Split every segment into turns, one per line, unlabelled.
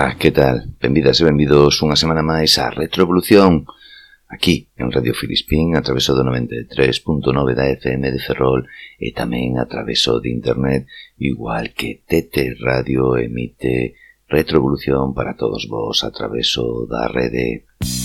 Ola, que tal? Benvidas e benvidos unha semana máis a Retroevolución Aquí, en Radio Filispín, a traveso do 93.9 da FM de Ferrol E tamén a traveso de Internet Igual que TT Radio emite Retroevolución para todos vos a traveso da rede Música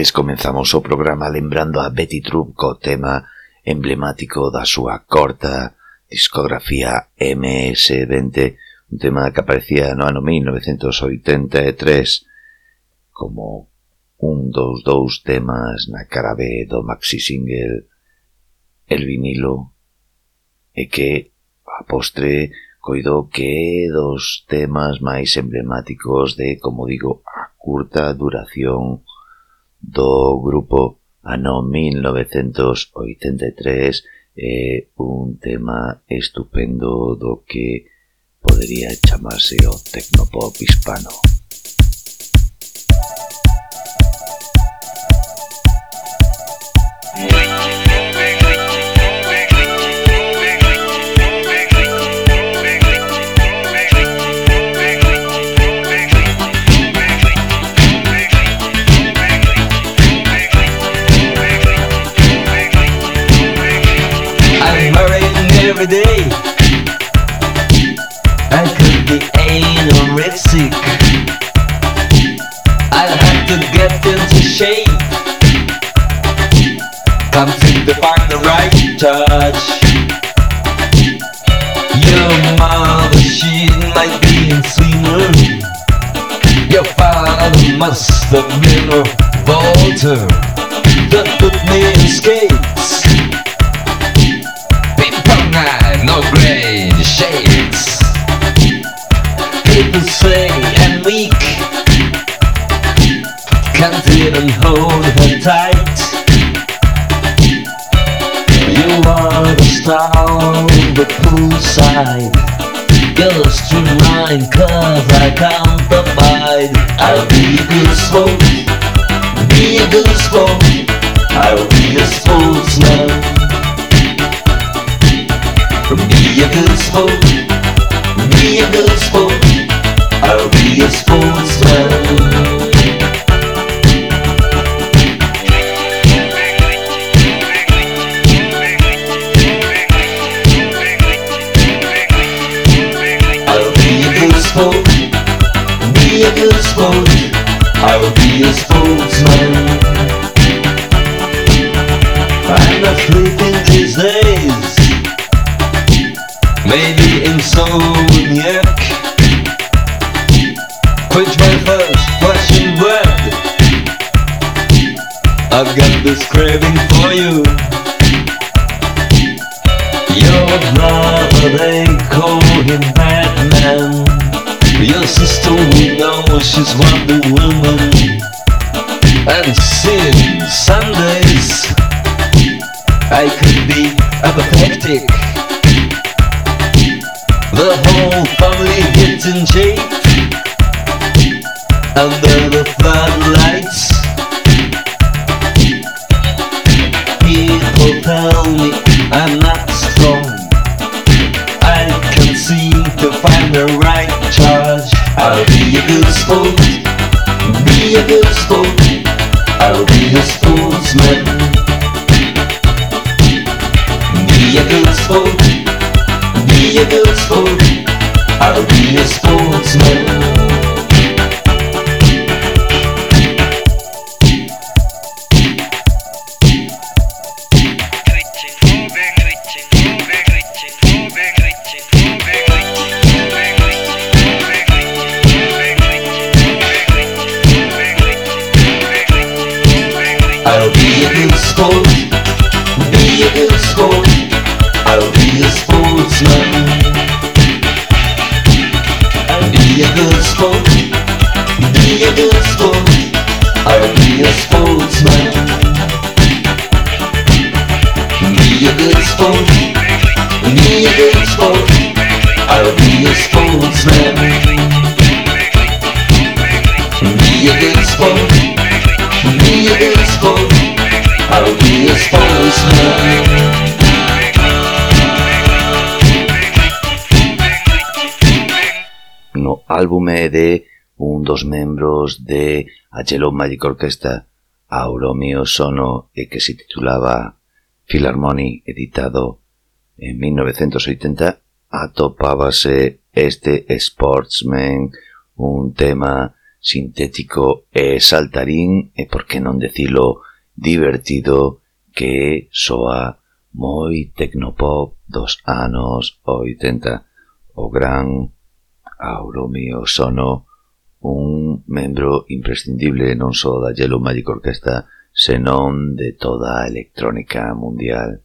martes comenzamos o programa lembrando a Betty Troop co tema emblemático da súa corta discografía MS-20, un tema que aparecía no ano 1983 como un dos dous temas na cara B do maxi single El vinilo e que a postre coido que é dos temas máis emblemáticos de, como digo, a curta duración do grupo ano 1983 é eh, un tema estupendo do que podería chamarse o tecnopop hispano.
Been a volter that put me in skates. Pong eye, no gray shades. People say I'm weak. Can't even hold her tight. You are the star on the poolside. You're a good slowly. Insomniac. Quench my thirst, flashing red. I've got this craving for you. Your brother, they call him Batman. Your sister, we know she's Wonder Woman. And sin Sundays, I could be apathetic. The whole family gets in shape under the floodlights. People tell me I'm not strong. I can't seem to find the right charge. I'll be a good sport. Be a good sport. I'll be a sportsman. Be a good sport. Be a good sport. I'll be a sportsman.
álbume de un dos membros de a Yellow Magic Orchestra, Auromio Sono, e que se titulaba Philharmony, editado en 1980, atopábase este Sportsman, un tema sintético e saltarín, e por que non decilo divertido, que soa moi tecnopop dos anos 80. O gran ao mío sono un membro imprescindible non só da Yellow Magic Orquesta, senón de toda a electrónica mundial.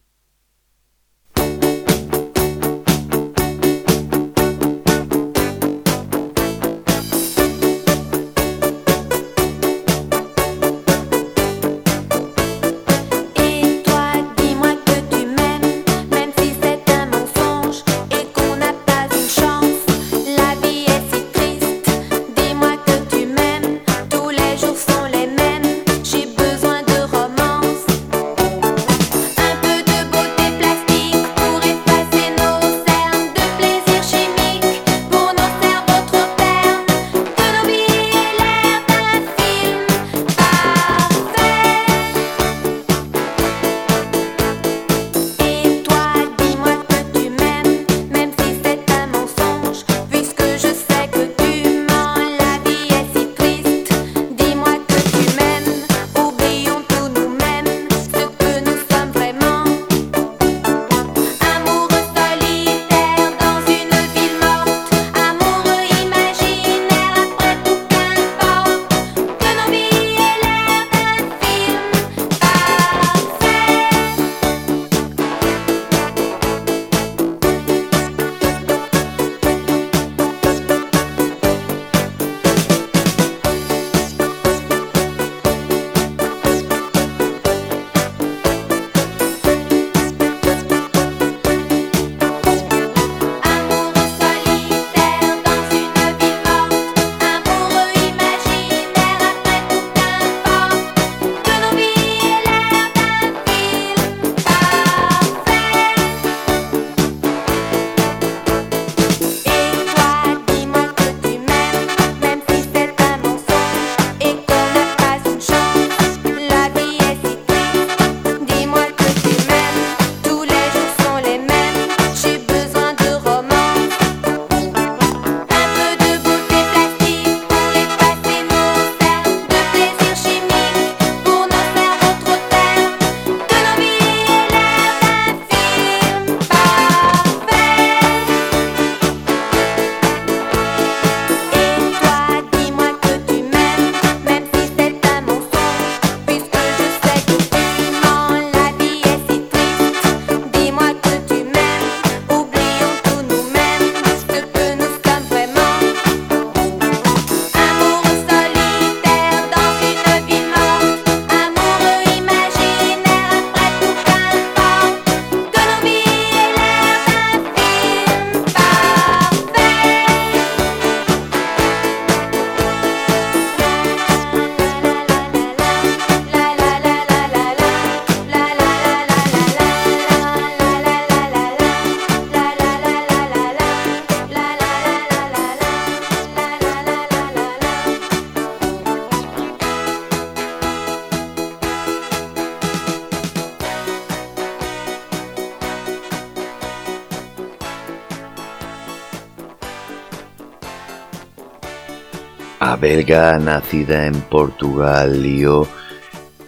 belga nacida en Portugal, Lío,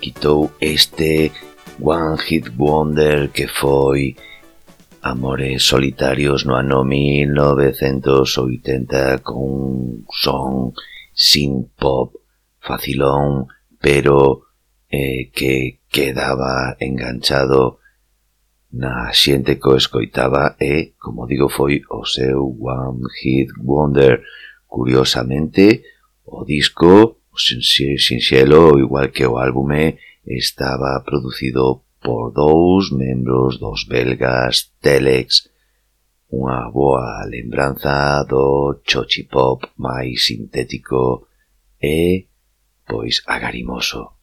quitou este One Hit Wonder que foi Amores Solitarios no ano 1980 con son sin pop facilón pero eh, que quedaba enganchado na xente co escoitaba e, como digo, foi o seu One Hit Wonder. Curiosamente, O disco, sinxelo, igual que o álbume, estaba producido por dous membros dos belgas Telex, unha boa lembranza do chochipop máis sintético e, pois, agarimoso.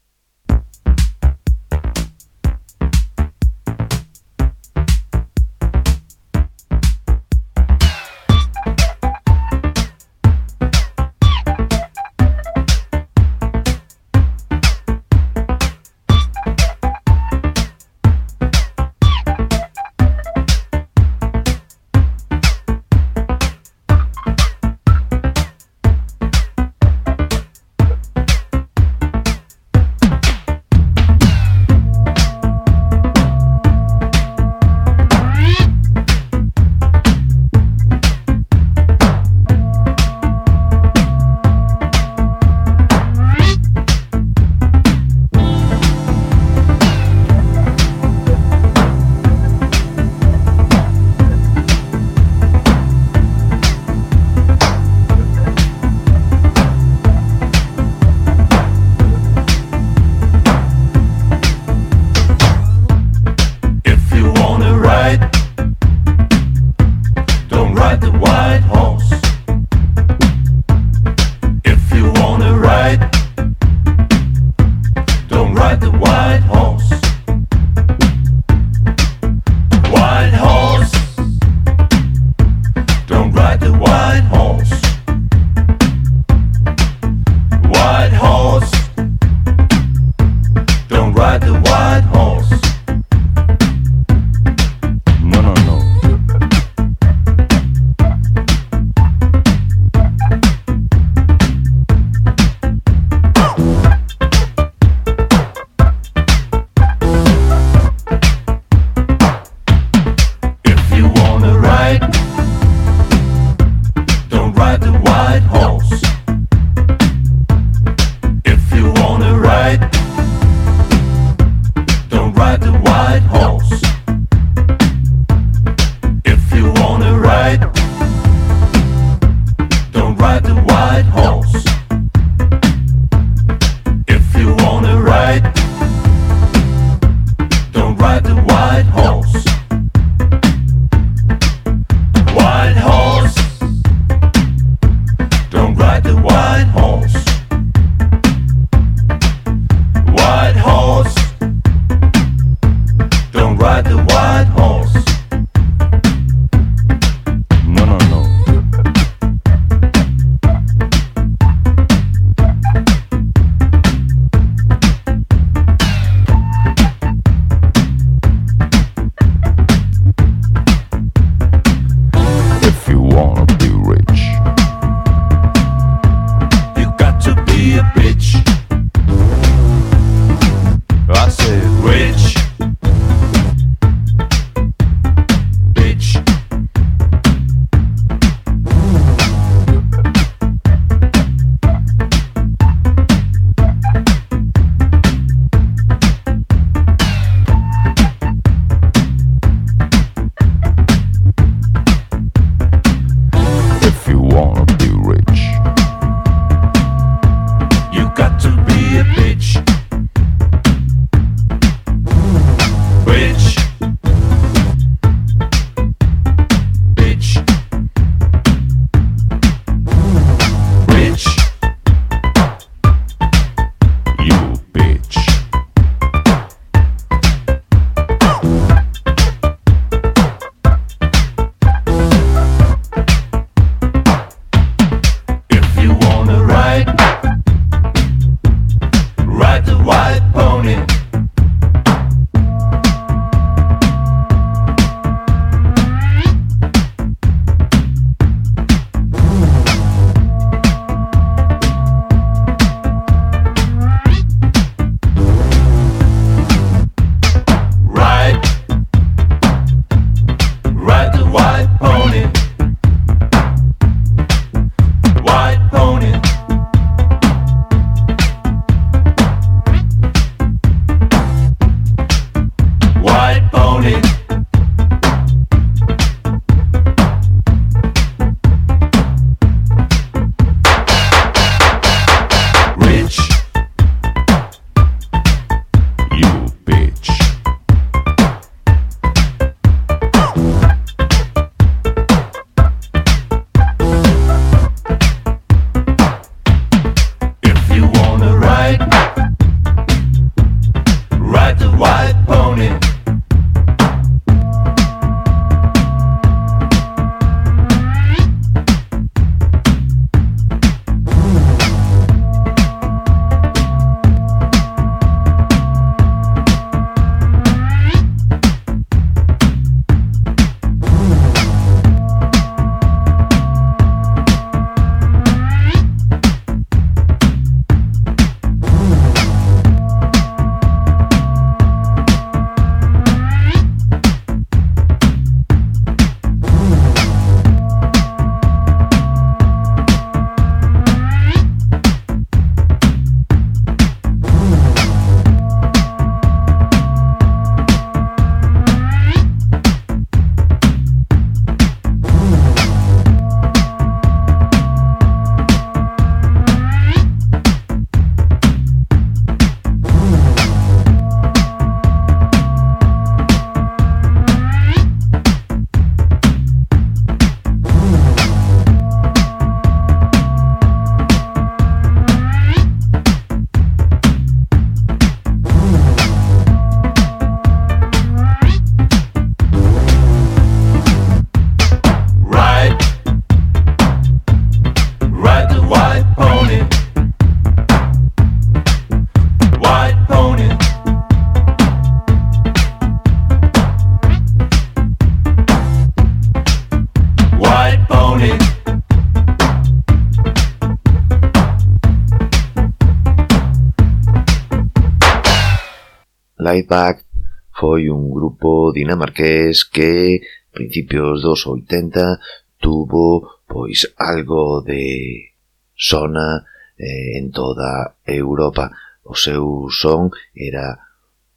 Strikeback foi un grupo dinamarqués que principios dos 80 tuvo pois algo de sona eh, en toda Europa. O seu son era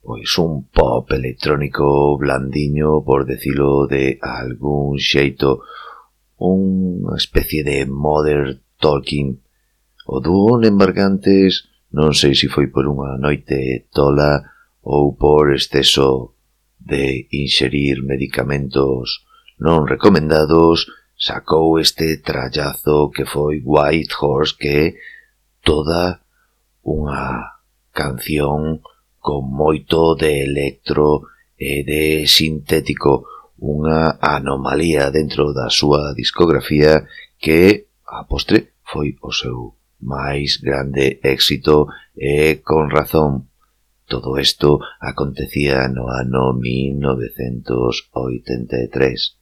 pois un pop electrónico blandiño, por decilo de algún xeito, unha especie de modern talking. O dúo en Embargantes, non sei se foi por unha noite tola, ou por exceso de inxerir medicamentos non recomendados, sacou este trallazo que foi White Horse que toda unha canción con moito de electro e de sintético, unha anomalía dentro da súa discografía que, a postre, foi o seu máis grande éxito e con razón Todo isto acontecía no ano 1983.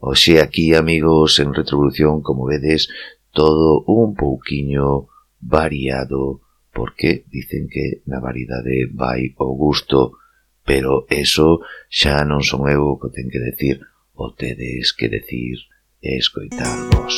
Oxe aquí, amigos, en Retrovolución, como vedes, todo un pouquiño variado, porque dicen que na variedade vai o gusto, pero eso xa non son eu o que ten que decir, o tedes que decir e escoitar vos.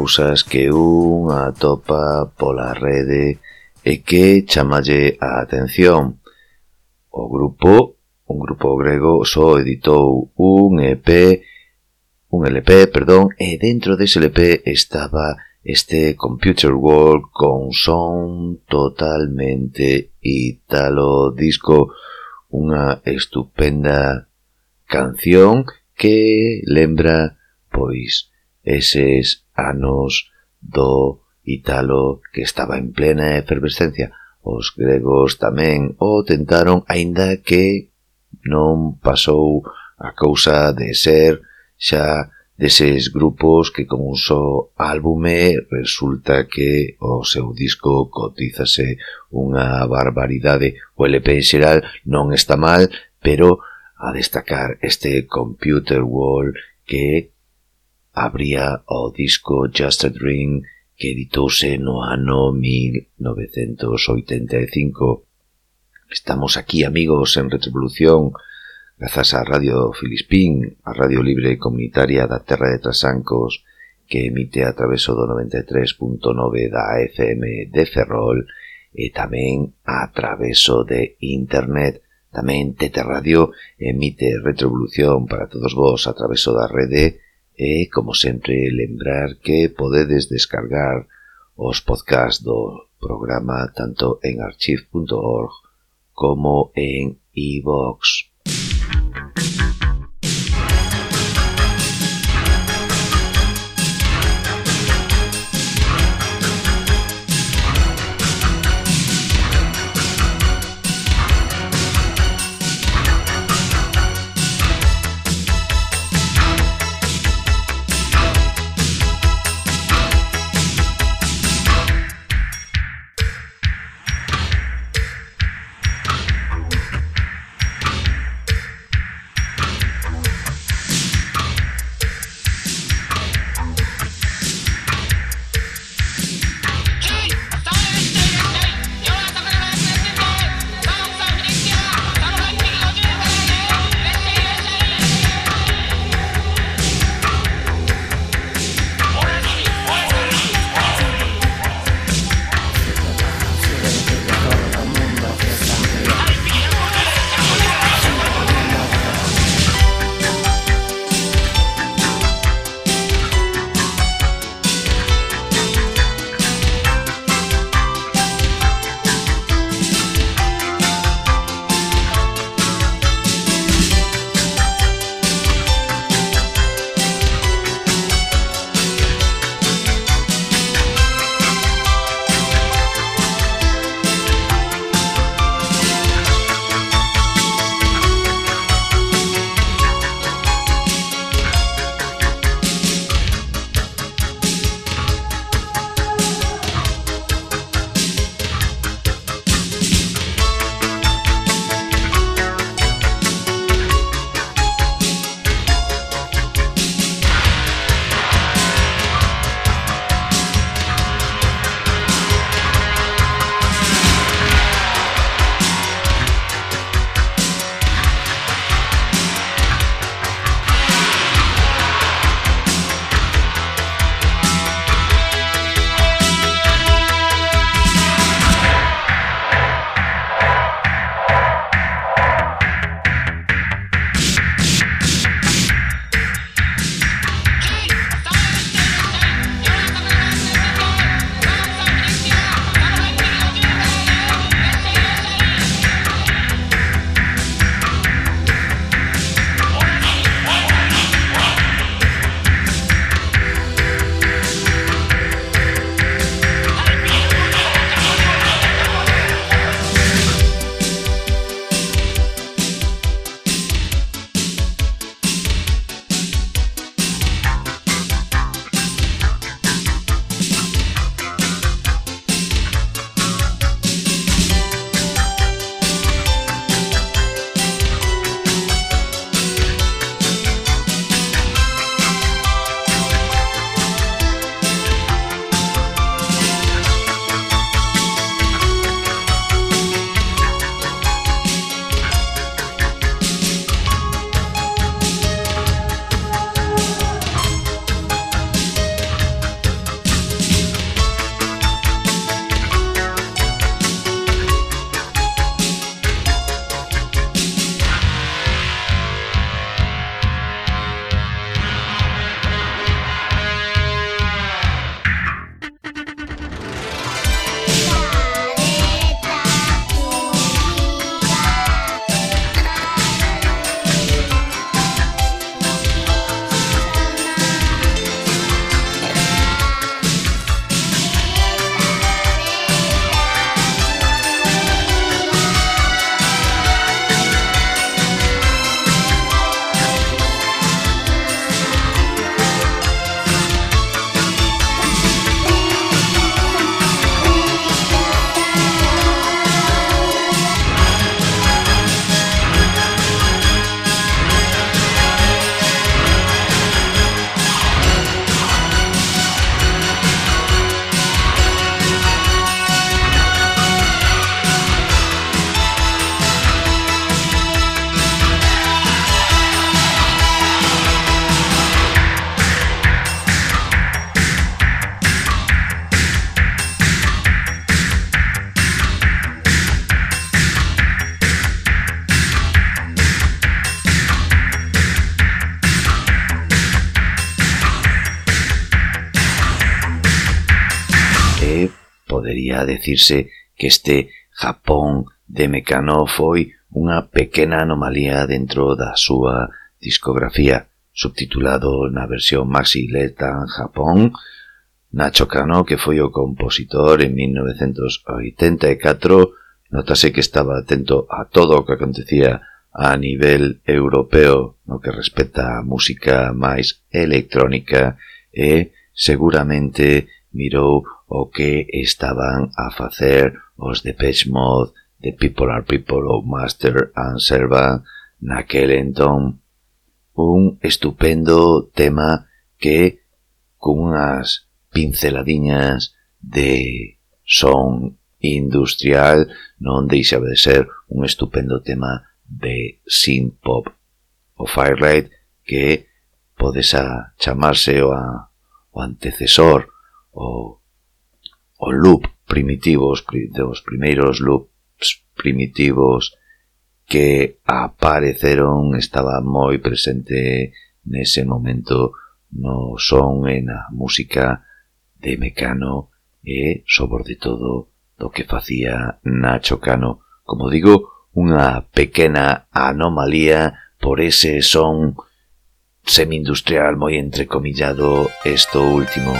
cousas que un atopa pola rede e que chamalle a atención. O grupo, un grupo grego, só editou un EP, un LP, perdón, e dentro dese LP estaba este Computer World con son totalmente italo disco, unha estupenda canción que lembra pois eses anos do Italo que estaba en plena efervescencia. Os gregos tamén o tentaron, aínda que non pasou a cousa de ser xa deses grupos que con un só álbume resulta que o seu disco cotízase unha barbaridade. O LP en xeral non está mal, pero a destacar este Computer Wall que abría o disco Just a Dream que editouse no ano 1985. Estamos aquí, amigos, en Retrovolución, grazas á Radio Filispín, a radio libre comunitaria da Terra de Trasancos, que emite a traveso do 93.9 da FM de Ferrol e tamén a traveso de Internet. Tamén Tete Radio emite Retrovolución para todos vos a traveso da rede E, como sempre, lembrar que podedes descargar os podcasts do programa tanto en archive.org como en iVox. E a decirse que este Japón de Mecano foi unha pequena anomalía dentro da súa discografía, subtitulado na versión Maxi Letan Japón, Nacho Cano, que foi o compositor en 1984, notase que estaba atento a todo o que acontecía a nivel europeo no que respecta a música máis electrónica e seguramente mirou o que estaban a facer os de Page Mode, The People Are People ou Master and Servant naquel entón. Un estupendo tema que, cunhas pinceladiñas de son industrial, non deixa de ser un estupendo tema de synth pop. O Firelight que podes a chamarse o, a, o antecesor o o loop primitivos dos primeiros loops primitivos que apareceron estaba moi presente nese momento no son e na música de Mecano eh, e, sobre todo, do que facía Nacho Cano. Como digo, unha pequena anomalía por ese son semi-industrial moi entrecomillado esto último.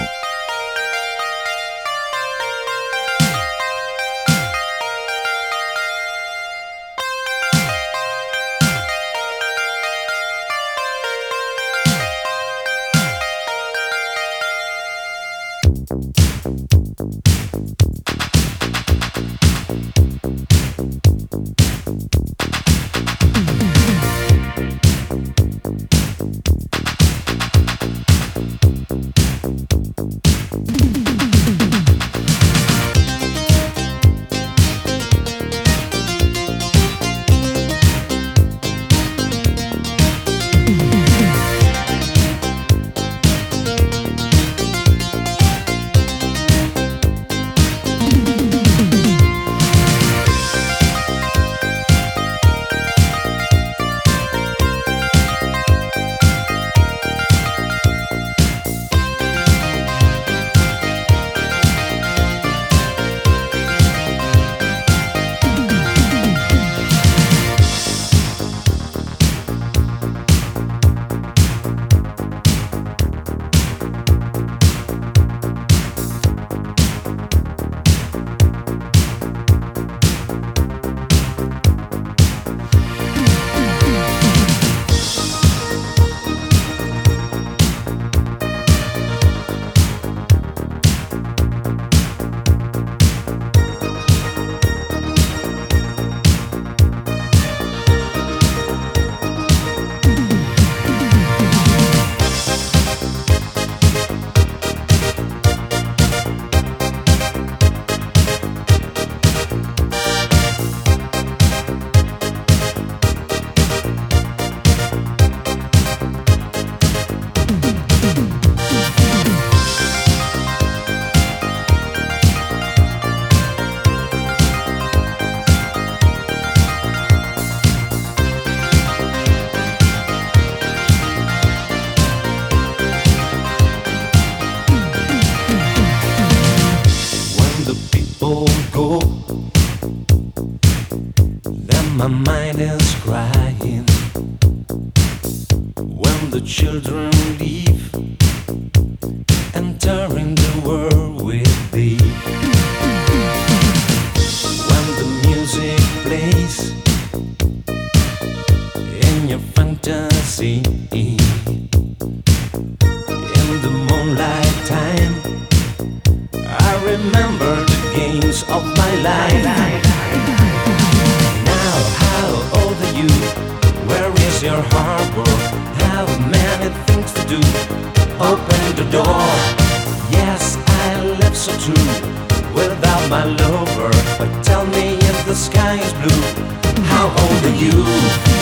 Then my mind is crying. When the children leave, entering the world with thee. When the music plays in your fantasy, in the moonlight time. I remember the games of my life. Harbor? How many things to do? Open the door. Yes, I live so true without my lover. But tell me if the sky is blue. How old are you?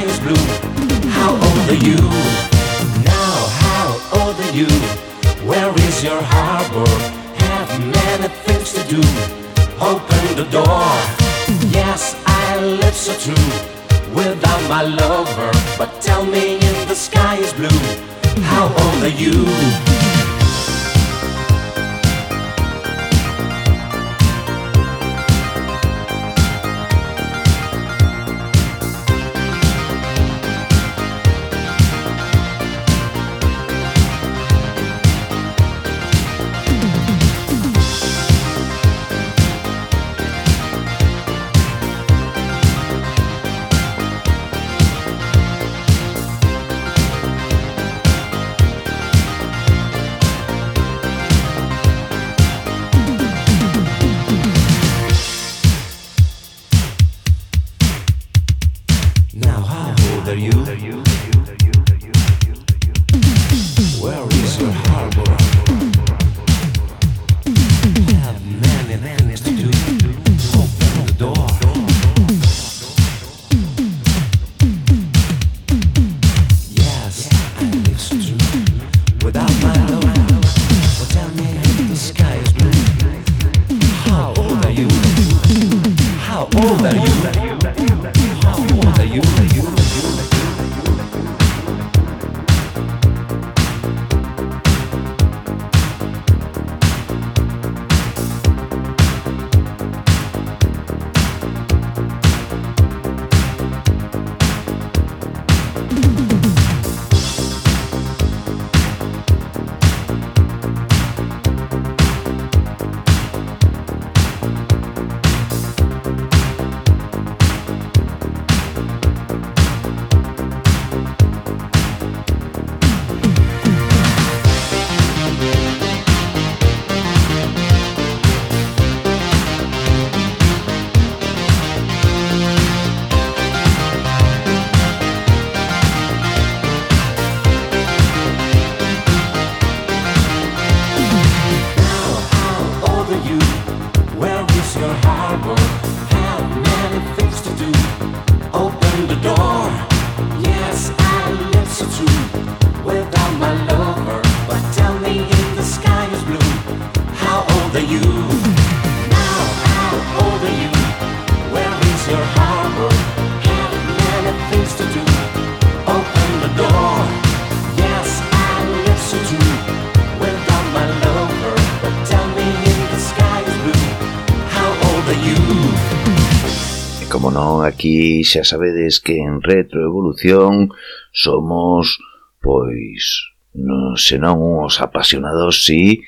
Sky is blue. How old are you? Now, how old are you? Where is your harbor? Have many things to do. Open the door. Yes, I live so true without my lover. But tell me if the sky is blue. How old are you?
Aquí xa sabedes que en retroevolución somos, pois, non, senón uns apasionados, si,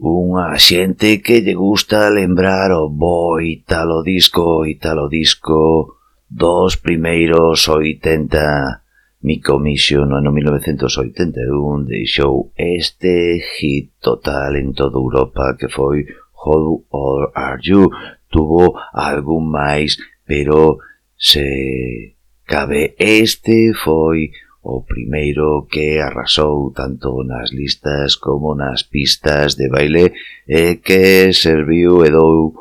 unha xente que lle gusta lembrar o bo italo disco, italo disco dos primeiros 80. Mi comisión no ano 1981 deixou este hit total en toda Europa que foi How Old Are You? Tuvo algún máis pero se cabe este foi o primeiro que arrasou tanto nas listas como nas pistas de baile e que serviu e dou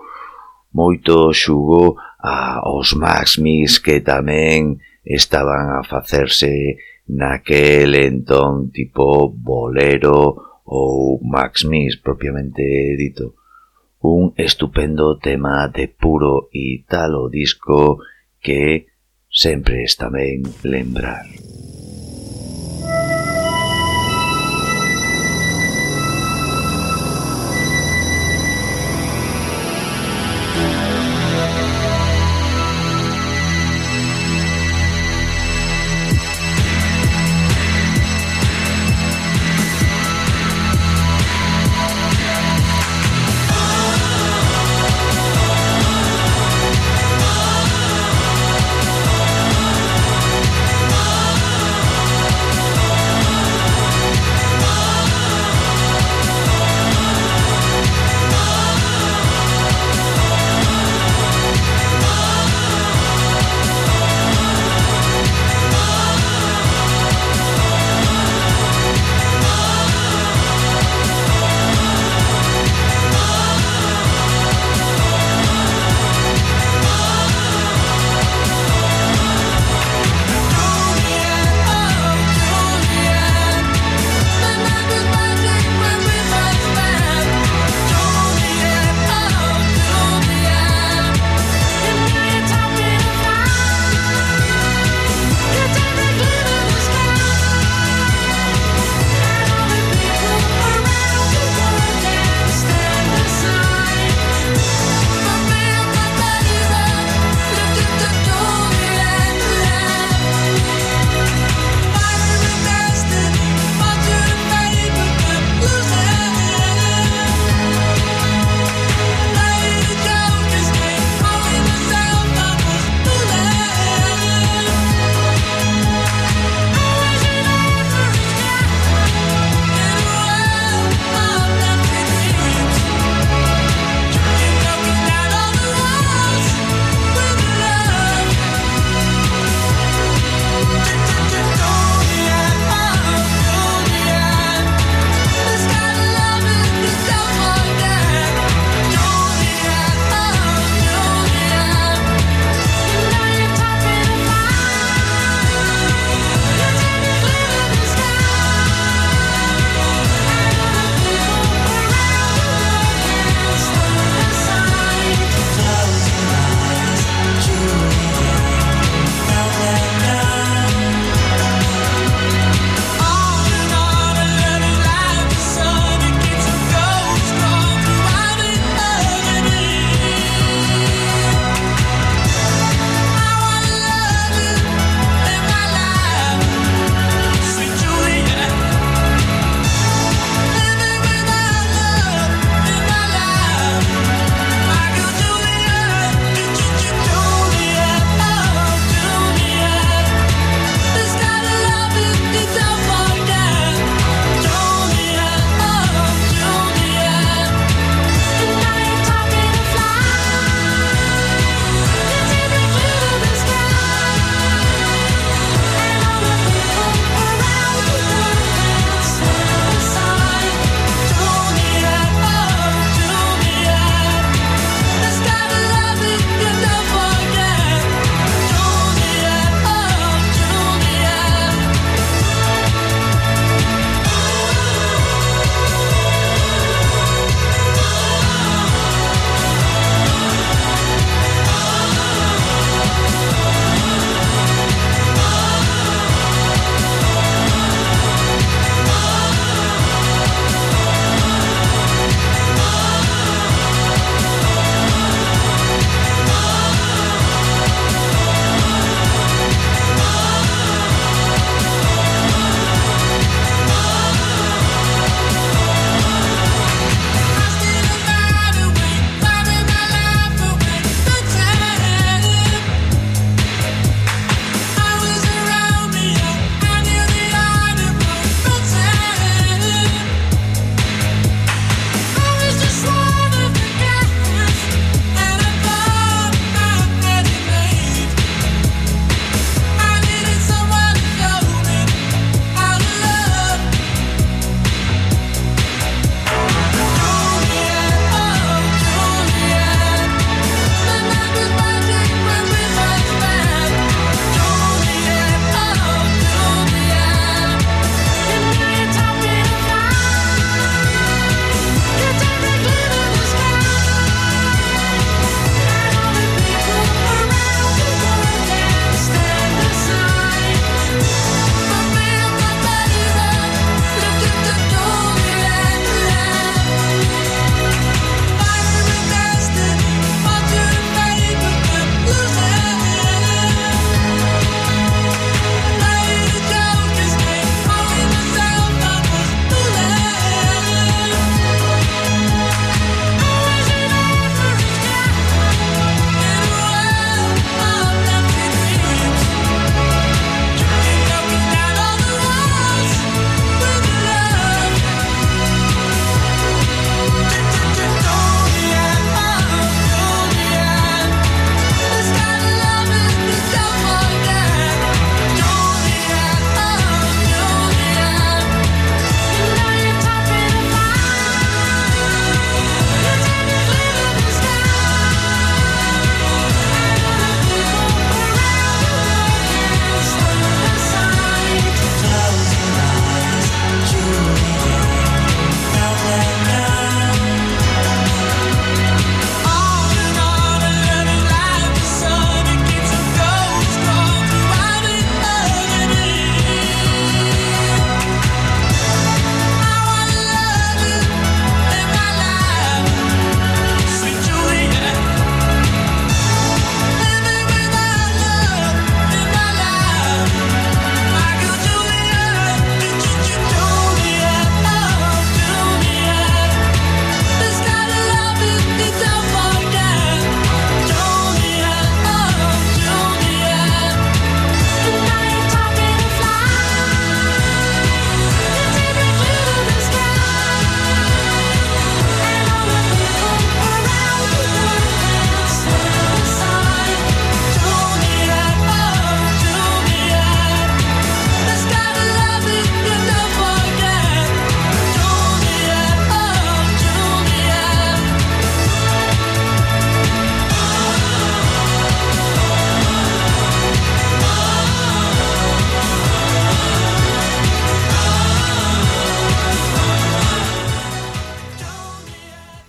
moito xugo aos Max Mix que tamén estaban a facerse naquel entón tipo bolero ou Max Mix propiamente dito. Un estupendo tema de puro italo disco que sempre está ben lembrar.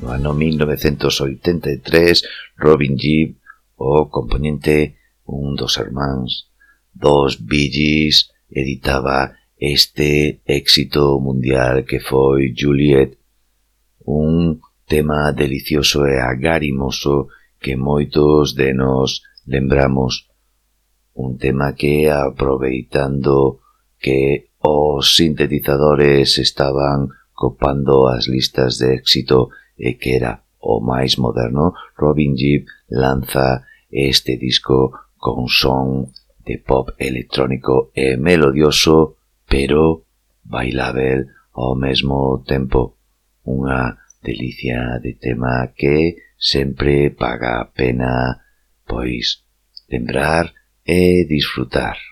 No
ano 1983, Robin Gibb, o componente un dos hermanos dos Bee Gees, editaba este éxito mundial que foi Juliet, un tema delicioso e agarimoso que moitos de nos lembramos. Un tema que, aproveitando que os sintetizadores estaban copando as listas de éxito e que era o máis moderno, Robin Gibb lanza este disco con son de pop electrónico e melodioso, pero bailável ao mesmo tempo. Unha delicia de tema que sempre paga a pena, pois, lembrar e disfrutar.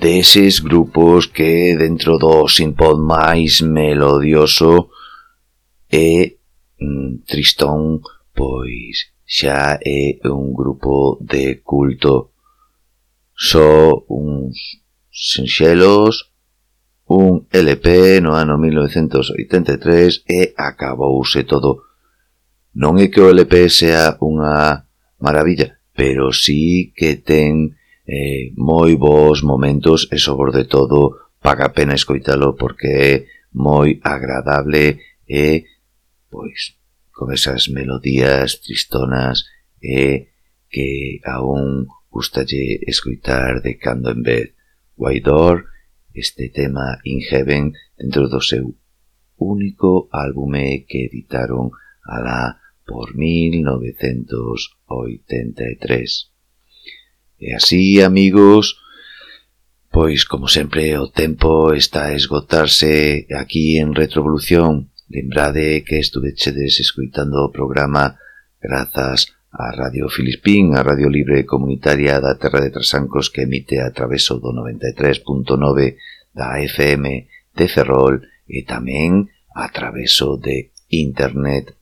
deses grupos que dentro do synthpop máis melodioso e mm, tristón, pois xa é un grupo de culto. Só uns sinxelos, un LP no ano 1983 e acabouse todo. Non é que o LP sea unha maravilla, pero sí que ten
eh, moi bons momentos e sobre todo paga pena escoitalo porque é moi agradable e pois con esas melodías tristonas e que aún gustalle escoitar de cando en vez. Guaidor, este tema In Heaven dentro do seu único álbume que editaron alá por 1983. E así, amigos, pois como sempre o tempo está a esgotarse aquí en Retrovolución. Lembrade que estuvechedes escoitando o programa grazas a Radio Filispín, a Radio Libre Comunitaria da Terra de Trasancos que emite a traveso do 93.9 da FM de Ferrol e tamén a traveso de Internet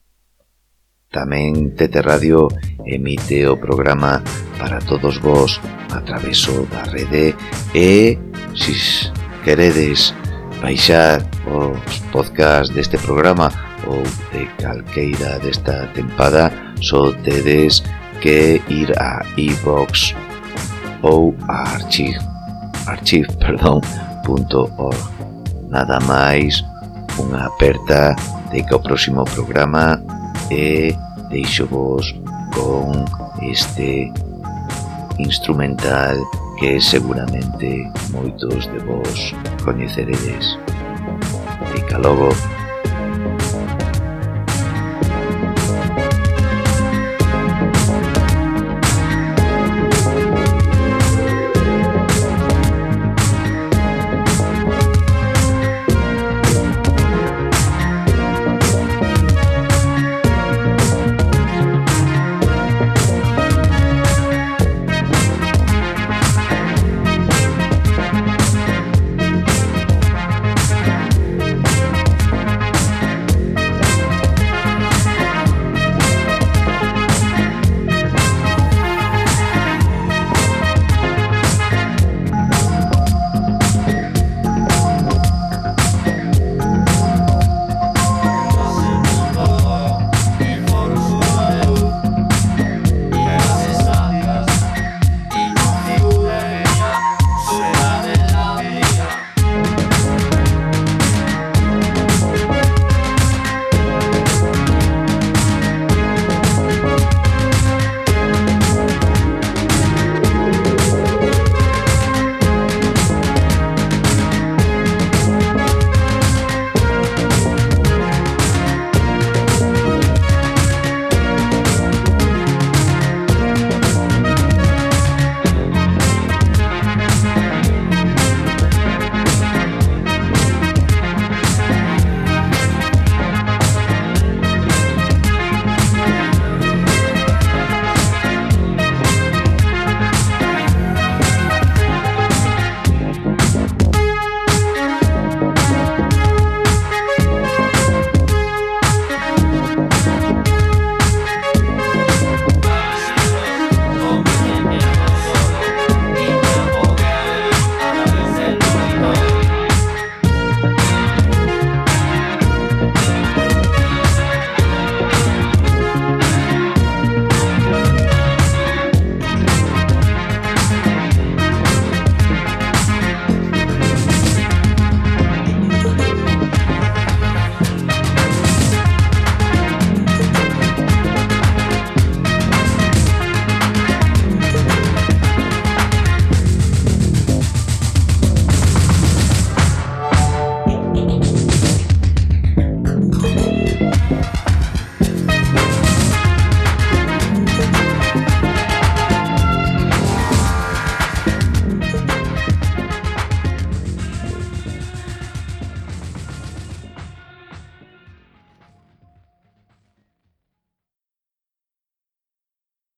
Tamén Tete Radio emite o programa para todos vos a traveso da rede e, sis queredes, baixar os podcast deste programa ou de calqueira desta tempada, só tedes que ir a iVox e ou a archive, archive perdón, punto org. Nada máis, unha aperta de que o próximo programa e deixo vos con este instrumental que seguramente moitos de vos coñeceredes. Fica logo.